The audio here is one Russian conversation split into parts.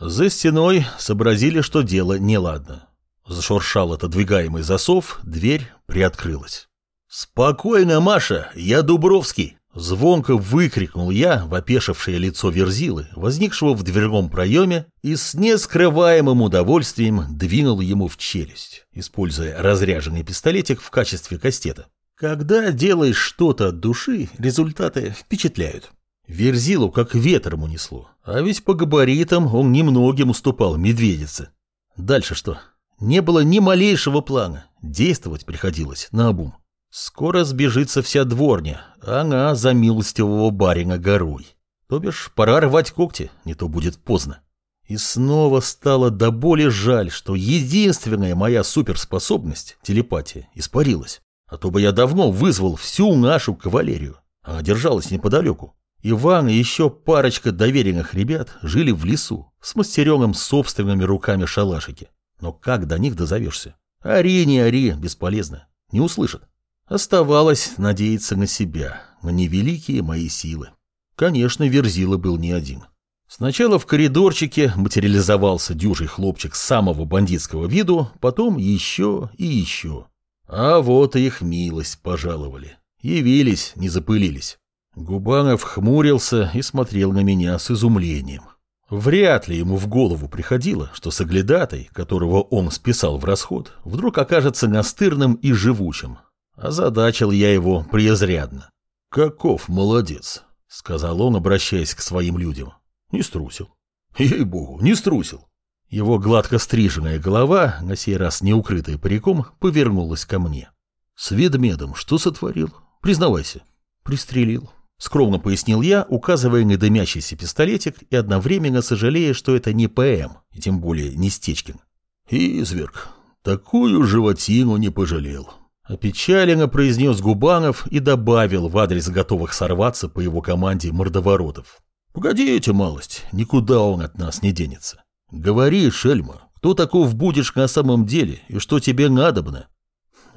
За стеной сообразили, что дело неладно. Зашуршал отодвигаемый засов, дверь приоткрылась. «Спокойно, Маша, я Дубровский!» Звонко выкрикнул я в опешившее лицо Верзилы, возникшего в дверном проеме, и с нескрываемым удовольствием двинул ему в челюсть, используя разряженный пистолетик в качестве кастета. Когда делаешь что-то от души, результаты впечатляют. Верзилу как ветром унесло, а ведь по габаритам он немногим уступал медведице. Дальше что? Не было ни малейшего плана, действовать приходилось на обум. Скоро сбежится вся дворня, а она за милостивого барина горой. То бишь, пора рвать когти, не то будет поздно. И снова стало до боли жаль, что единственная моя суперспособность, телепатия, испарилась. А то бы я давно вызвал всю нашу кавалерию. Она держалась неподалеку. Иван и еще парочка доверенных ребят жили в лесу, с мастереным собственными руками шалашики. Но как до них дозовешься? Ори, не ори, бесполезно. Не услышат. Оставалось надеяться на себя, на невеликие мои силы. Конечно, Верзила был не один. Сначала в коридорчике материализовался дюжий хлопчик самого бандитского виду, потом еще и еще. А вот и их милость пожаловали. Явились, не запылились. Губанов хмурился и смотрел на меня с изумлением. Вряд ли ему в голову приходило, что соглядатай, которого он списал в расход, вдруг окажется настырным и живучим, Озадачил я его преизрядно. «Каков молодец», — сказал он, обращаясь к своим людям. Не струсил. Ей-богу, не струсил. Его гладко стриженная голова, на сей раз не укрытая париком, повернулась ко мне. «С ведмедом что сотворил? Признавайся». «Пристрелил», — скромно пояснил я, указывая на дымящийся пистолетик и одновременно сожалея, что это не ПМ, и тем более не Стечкин. «Изверг, такую животину не пожалел. Опечаленно произнес Губанов и добавил в адрес готовых сорваться по его команде мордоворотов. «Погодите, малость, никуда он от нас не денется. Говори, Шельма, кто таков будешь на самом деле и что тебе надобно?»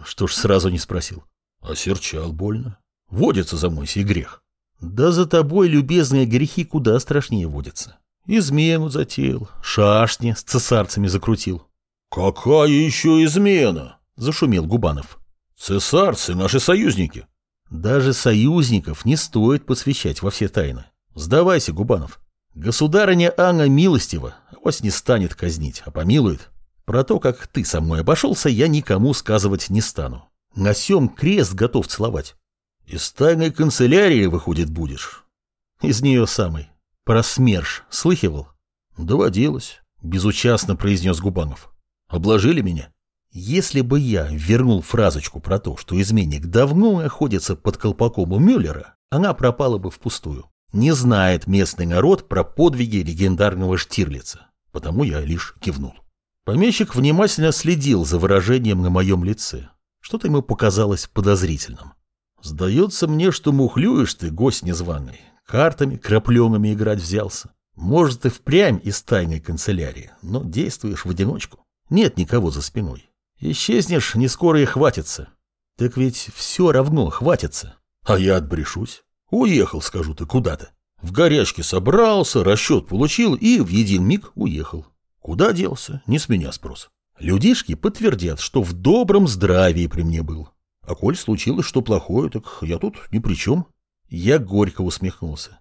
Что ж сразу не спросил. Осерчал больно. Водится за мой сей грех. Да за тобой, любезные грехи, куда страшнее водятся. Измену затеял, шашни с цесарцами закрутил. «Какая еще измена?» – зашумел Губанов. Цесарцы – наши союзники. Даже союзников не стоит посвящать во все тайны. Сдавайся, Губанов. Государыня Анна милостива, вас не станет казнить, а помилует. Про то, как ты со мной обошелся, я никому сказывать не стану. На сём крест готов целовать. Из тайной канцелярии, выходит, будешь. Из нее самой. Про СМЕРШ слыхивал? Доводилось, безучастно произнес Губанов. Обложили меня? Если бы я вернул фразочку про то, что изменник давно находится под колпаком у Мюллера, она пропала бы впустую. Не знает местный народ про подвиги легендарного Штирлица, потому я лишь кивнул. Помещик внимательно следил за выражением на моем лице. Что-то ему показалось подозрительным. Сдается мне, что мухлюешь ты, гость незваный, картами крапленными играть взялся. Может, и впрямь из тайной канцелярии, но действуешь в одиночку. Нет никого за спиной. Исчезнешь, не скоро и хватится. Так ведь все равно хватится. А я отбрешусь. Уехал, скажу ты, куда-то. В горячке собрался, расчет получил и в един миг уехал. Куда делся? Не с меня спрос. Людишки подтвердят, что в добром здравии при мне был. А коль случилось что плохое, так я тут ни при чем. Я горько усмехнулся.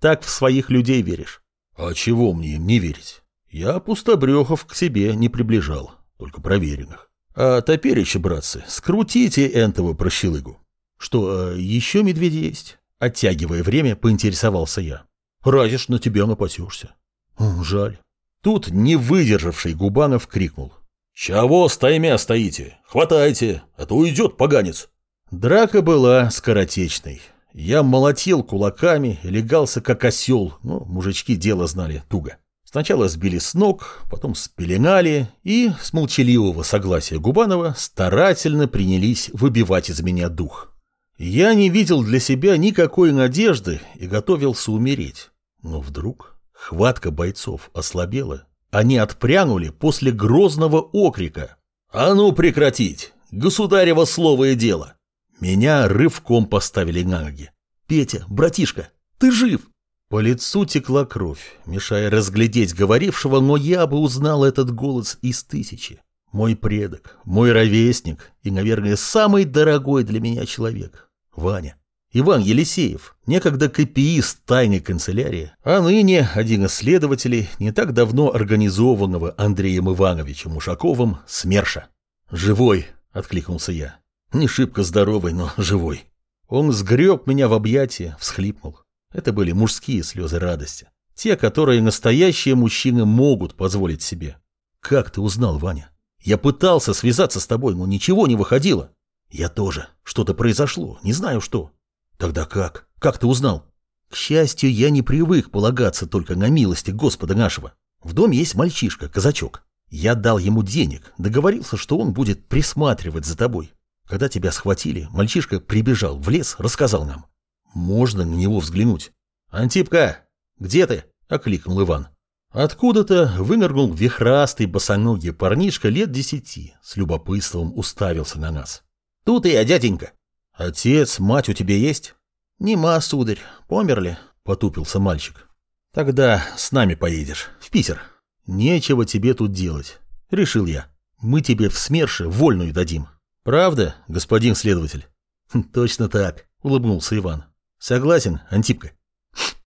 Так в своих людей веришь. А чего мне им не верить? Я пустобрехов к себе не приближал только проверенных. А топереча, братцы, скрутите энтого прощелыгу. Что, а еще медведи есть? Оттягивая время, поинтересовался я. Разишь, на тебя напасешься. Жаль. Тут не выдержавший Губанов крикнул. «Чего стаймя стоите? Хватайте, а то уйдет поганец!» Драка была скоротечной. Я молотил кулаками, легался как осел, но мужички дело знали туго. Сначала сбили с ног, потом спеленали и, с молчаливого согласия Губанова, старательно принялись выбивать из меня дух. Я не видел для себя никакой надежды и готовился умереть. Но вдруг хватка бойцов ослабела. Они отпрянули после грозного окрика. «А ну прекратить! Государево слово и дело!» Меня рывком поставили на ноги. «Петя, братишка, ты жив!» По лицу текла кровь, мешая разглядеть говорившего, но я бы узнал этот голос из тысячи. Мой предок, мой ровесник и, наверное, самый дорогой для меня человек – Ваня. Иван Елисеев, некогда копиист тайной канцелярии, а ныне один из следователей не так давно организованного Андреем Ивановичем Ушаковым СМЕРШа. «Живой!» – откликнулся я. «Не шибко здоровый, но живой». Он сгреб меня в объятия, всхлипнул. Это были мужские слезы радости. Те, которые настоящие мужчины могут позволить себе. Как ты узнал, Ваня? Я пытался связаться с тобой, но ничего не выходило. Я тоже. Что-то произошло, не знаю что. Тогда как? Как ты узнал? К счастью, я не привык полагаться только на милости Господа нашего. В доме есть мальчишка, казачок. Я дал ему денег, договорился, что он будет присматривать за тобой. Когда тебя схватили, мальчишка прибежал в лес, рассказал нам. Можно на него взглянуть. «Антипка, где ты?» — окликнул Иван. Откуда-то вынырнул вихрастый босоногий парнишка лет десяти, с любопытством уставился на нас. «Тут и я, дяденька!» «Отец, мать у тебя есть?» «Нема, сударь, померли», — потупился мальчик. «Тогда с нами поедешь, в Питер. Нечего тебе тут делать», — решил я. «Мы тебе в СМЕРШе вольную дадим». «Правда, господин следователь?» «Хм, «Точно так», — улыбнулся Иван. «Согласен, Антипка?»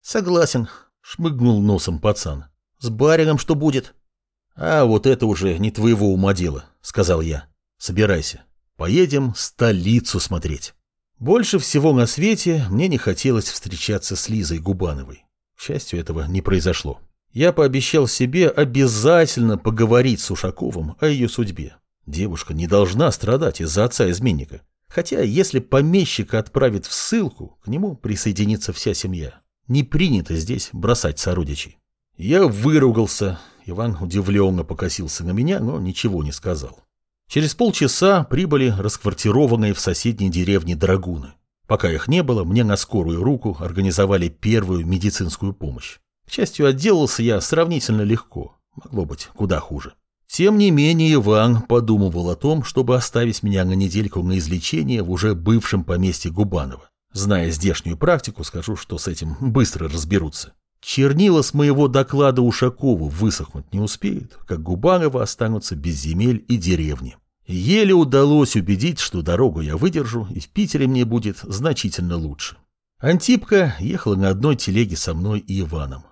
«Согласен», — шмыгнул носом пацан. «С барином что будет?» «А вот это уже не твоего ума дело», — сказал я. «Собирайся. Поедем столицу смотреть». Больше всего на свете мне не хотелось встречаться с Лизой Губановой. К счастью, этого не произошло. Я пообещал себе обязательно поговорить с Ушаковым о ее судьбе. Девушка не должна страдать из-за отца-изменника. Хотя, если помещика отправить в ссылку, к нему присоединится вся семья. Не принято здесь бросать сородичей. Я выругался. Иван удивленно покосился на меня, но ничего не сказал. Через полчаса прибыли расквартированные в соседней деревне драгуны. Пока их не было, мне на скорую руку организовали первую медицинскую помощь. К счастью, отделался я сравнительно легко. Могло быть куда хуже. Тем не менее, Иван подумывал о том, чтобы оставить меня на недельку на излечение в уже бывшем поместье Губанова. Зная здешнюю практику, скажу, что с этим быстро разберутся. Чернила с моего доклада Ушакову высохнуть не успеют, как Губанова останутся без земель и деревни. Еле удалось убедить, что дорогу я выдержу, и в Питере мне будет значительно лучше. Антипка ехала на одной телеге со мной и Иваном.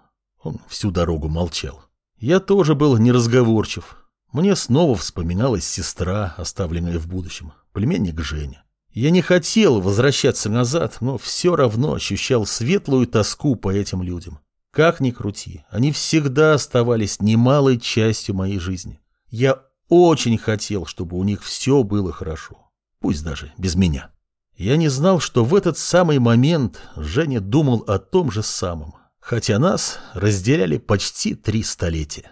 Он всю дорогу молчал. Я тоже был неразговорчив, мне снова вспоминалась сестра, оставленная в будущем, племянник Женя. Я не хотел возвращаться назад, но все равно ощущал светлую тоску по этим людям. Как ни крути, они всегда оставались немалой частью моей жизни. Я очень хотел, чтобы у них все было хорошо, пусть даже без меня. Я не знал, что в этот самый момент Женя думал о том же самом, хотя нас разделяли почти три столетия.